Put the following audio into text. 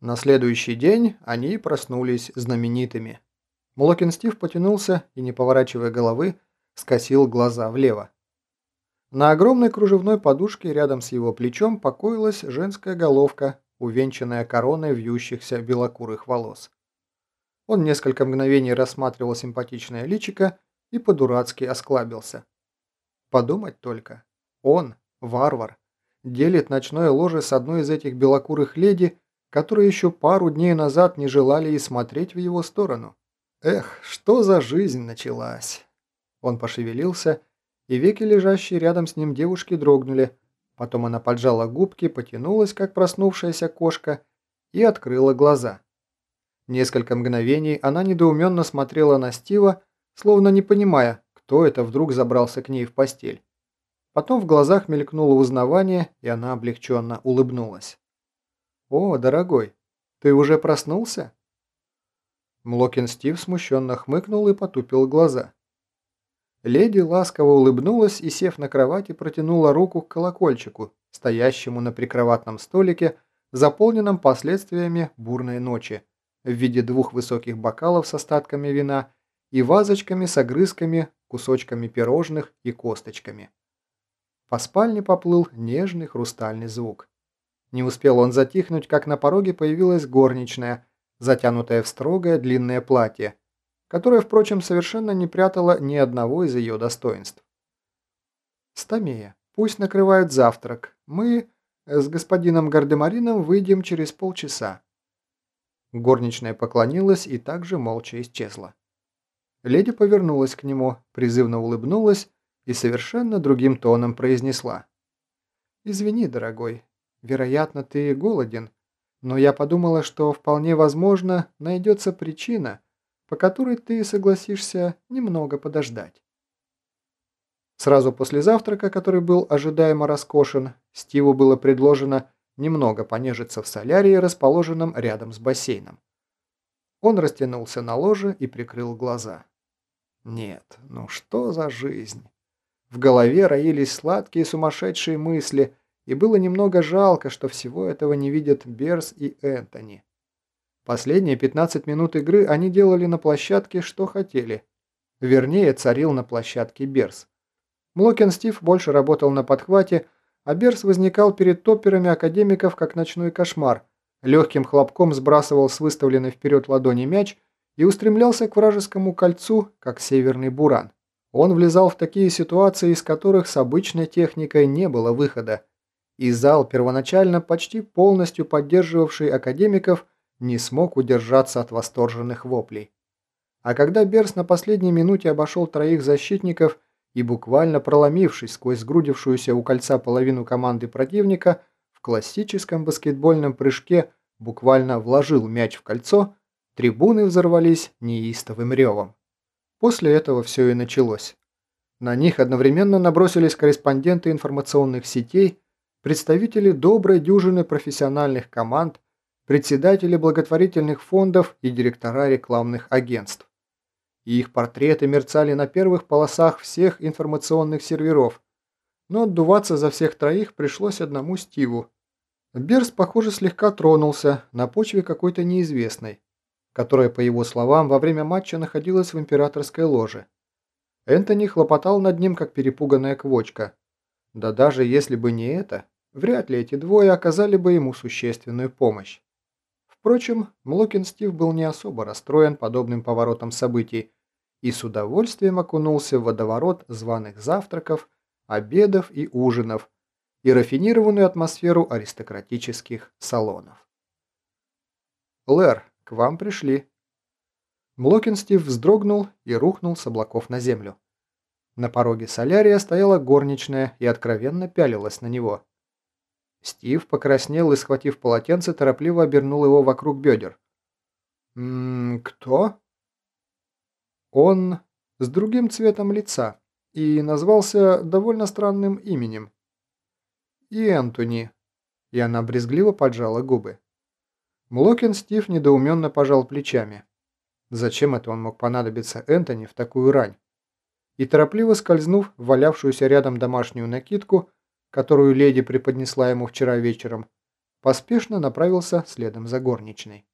На следующий день они проснулись знаменитыми. Млокин Стив потянулся и, не поворачивая головы, скосил глаза влево. На огромной кружевной подушке рядом с его плечом покоилась женская головка, увенчанная короной вьющихся белокурых волос. Он несколько мгновений рассматривал симпатичное личико и по-дурацки осклабился. Подумать только. Он, варвар, делит ночное ложе с одной из этих белокурых леди, которые еще пару дней назад не желали и смотреть в его сторону. Эх, что за жизнь началась. Он пошевелился, и веки, лежащие рядом с ним девушки, дрогнули. Потом она поджала губки, потянулась, как проснувшаяся кошка, и открыла глаза. Несколько мгновений она недоуменно смотрела на Стива, словно не понимая, кто это вдруг забрался к ней в постель. Потом в глазах мелькнуло узнавание, и она облегченно улыбнулась. «О, дорогой, ты уже проснулся?» Млокин Стив смущенно хмыкнул и потупил глаза. Леди ласково улыбнулась и, сев на кровати, протянула руку к колокольчику, стоящему на прикроватном столике, заполненном последствиями бурной ночи, в виде двух высоких бокалов с остатками вина и вазочками с огрызками, кусочками пирожных и косточками. По спальне поплыл нежный хрустальный звук. Не успел он затихнуть, как на пороге появилась горничная, затянутая в строгое длинное платье, которое, впрочем, совершенно не прятало ни одного из ее достоинств. «Стамея, пусть накрывают завтрак. Мы с господином Гардемарином выйдем через полчаса». Горничная поклонилась и также молча исчезла. Леди повернулась к нему, призывно улыбнулась и совершенно другим тоном произнесла. «Извини, дорогой, Вероятно, ты голоден, но я подумала, что вполне возможно найдется причина, по которой ты согласишься немного подождать. Сразу после завтрака, который был ожидаемо роскошен, Стиву было предложено немного понежиться в солярии, расположенном рядом с бассейном. Он растянулся на ложе и прикрыл глаза. Нет, ну что за жизнь? В голове роились сладкие сумасшедшие мысли – и было немного жалко, что всего этого не видят Берс и Энтони. Последние 15 минут игры они делали на площадке, что хотели. Вернее, царил на площадке Берс. Млокин Стив больше работал на подхвате, а Берс возникал перед топперами академиков как ночной кошмар, легким хлопком сбрасывал с выставленной вперед ладони мяч и устремлялся к вражескому кольцу, как северный буран. Он влезал в такие ситуации, из которых с обычной техникой не было выхода, и зал, первоначально почти полностью поддерживавший академиков, не смог удержаться от восторженных воплей. А когда Берс на последней минуте обошел троих защитников и, буквально проломившись сквозь сгрудившуюся у кольца половину команды противника, в классическом баскетбольном прыжке буквально вложил мяч в кольцо, трибуны взорвались неистовым ревом. После этого все и началось. На них одновременно набросились корреспонденты информационных сетей, представители доброй дюжины профессиональных команд, председатели благотворительных фондов и директора рекламных агентств. И их портреты мерцали на первых полосах всех информационных серверов, но отдуваться за всех троих пришлось одному Стиву. Берс, похоже, слегка тронулся на почве какой-то неизвестной, которая, по его словам, во время матча находилась в императорской ложе. Энтони хлопотал над ним, как перепуганная квочка – да даже если бы не это, вряд ли эти двое оказали бы ему существенную помощь. Впрочем, Млокин Стив был не особо расстроен подобным поворотом событий и с удовольствием окунулся в водоворот званых завтраков, обедов и ужинов и рафинированную атмосферу аристократических салонов. «Лэр, к вам пришли». Млокин Стив вздрогнул и рухнул с облаков на землю. На пороге солярия стояла горничная и откровенно пялилась на него. Стив покраснел и, схватив полотенце, торопливо обернул его вокруг бедер. «Ммм, кто?» Он с другим цветом лица и назвался довольно странным именем. И Энтони. И она брезгливо поджала губы. Млокин Стив недоуменно пожал плечами. Зачем это он мог понадобиться Энтони в такую рань? и, торопливо скользнув в валявшуюся рядом домашнюю накидку, которую леди преподнесла ему вчера вечером, поспешно направился следом за горничной.